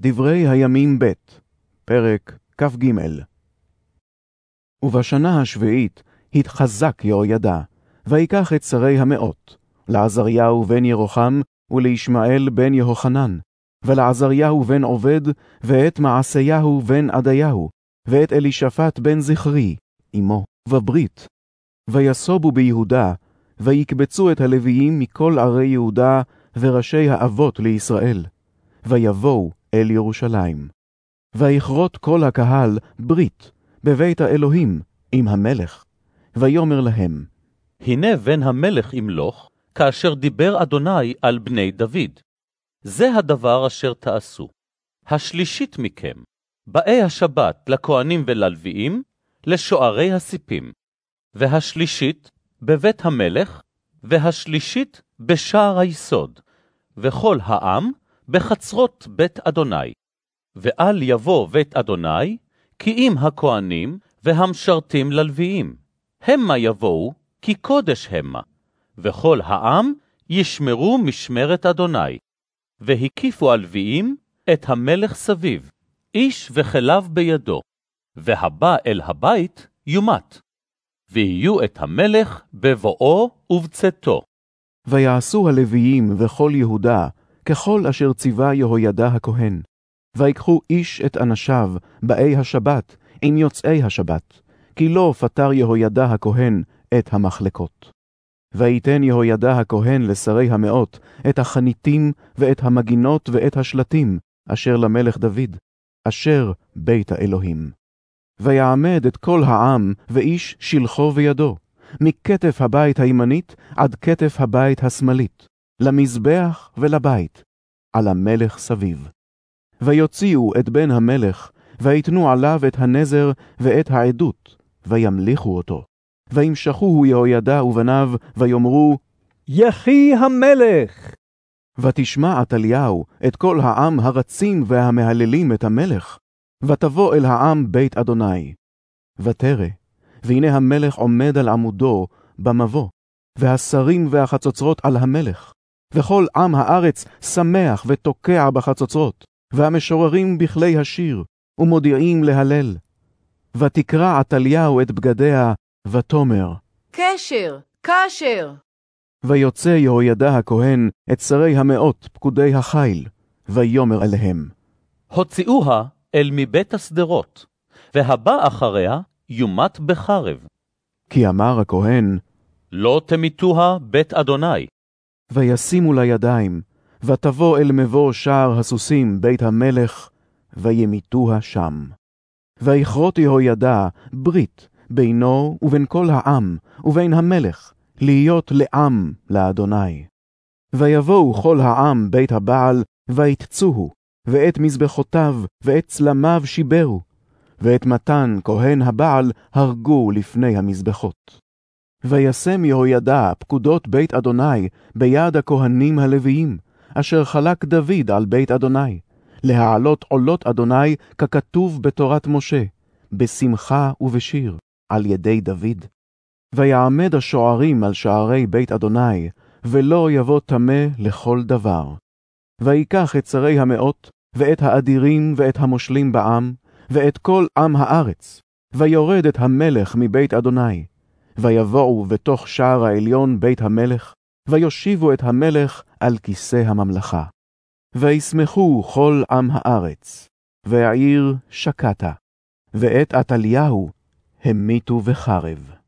דברי הימים ב', פרק כ"ג. ובשנה השביעית התחזק יהוידע, ויקח את שרי המאות, לעזריהו בן ירוחם, ולישמעאל בן יהוחנן, ולעזריהו בן עובד, ואת מעשיהו בן עדיהו, ואת אלישפט בן זכרי, אמו, בברית. ויסובו ביהודה, ויקבצו את הלוויים מכל ערי יהודה, וראשי האבות לישראל. ויבואו אל ירושלים. ויכרות כל הקהל ברית בבית האלוהים עם המלך. ויאמר להם, הנה בן המלך ימלוך, כאשר דיבר אדוני על בני דוד. זה הדבר אשר תעשו. השלישית מכם, באי השבת לכהנים וללוויים, לשוערי הסיפים. והשלישית בבית המלך, והשלישית בשער היסוד, וכל העם בחצרות בית אדוני. ואל יבוא בית אדוני, כי אם הכהנים והמשרתים ללוויים. המה יבואו, כי קודש המה. וכל העם ישמרו משמרת אדוני. והקיפו הלוויים את המלך סביב, איש וכליו בידו. והבא אל הבית יומת. ויהיו את המלך בבואו ובצאתו. ויעשו הלוויים וכל יהודה, ככל אשר ציווה יהוידע הכהן. ויקחו איש את אנשיו באי השבת עם יוצאי השבת, כי לא פטר יהוידע הכהן את המחלקות. ויתן יהוידע הכהן לשרי המאות את החניתים ואת המגינות ואת השלטים, אשר למלך דוד, אשר בית האלוהים. ויעמד את כל העם ואיש שלחו בידו, מכתף הבית הימנית עד כתף הבית השמאלית, למזבח ולבית, על המלך סביב. ויוציאו את בן המלך, ויתנו עליו את הנזר ואת העדות, וימליכו אותו. וימשכוהו יהוידע ובניו, ויאמרו, יחי המלך! ותשמע עתליהו את כל העם הרצים והמהללים את המלך, ותבוא אל העם בית אדוני. ותרא, והנה המלך עומד על עמודו במבוא, והשרים והחצוצרות על המלך, וכל עם הארץ שמח ותוקע בחצוצרות, והמשוררים בכלי השיר, ומודיעים להלל. ותקרע עתליהו את בגדיה, ותאמר, קשר, קשר. ויוצא יהוידע הכהן את שרי המאות פקודי החיל, ויאמר אליהם, הוציאוה אל מבית השדרות, והבא אחריה יומת בחרב. כי אמר הכהן, לא תמיתוה בית אדוני. וישימו לה ידיים, ותבוא אל מבוא שער הסוסים בית המלך, וימיתוה שם. ויכרות יהוידע ברית בינו ובין כל העם, ובין המלך, להיות לעם לאדוני. ויבואו כל העם בית הבעל, ויתצוהו, ואת מזבחותיו ואת צלמיו שיברו, ואת מתן כהן הבעל הרגו לפני המזבחות. וישם יהוידע פקודות בית אדוני ביד הכהנים הלוויים, אשר חלק דוד על בית אדוני, להעלות עולות אדוני ככתוב בתורת משה, בשמחה ובשיר, על ידי דוד. ויעמד השוערים על שערי בית אדוני, ולא יבוא טמא לכל דבר. ויקח את שרי המאות, ואת האדירים ואת המושלים בעם, ואת כל עם הארץ, ויורד את המלך מבית אדוני. ויבואו בתוך שער העליון בית המלך, ויושיבו את המלך על כיסא הממלכה. וישמחו כל עם הארץ, והעיר שקטה, ואת עתליהו המיתו בחרב.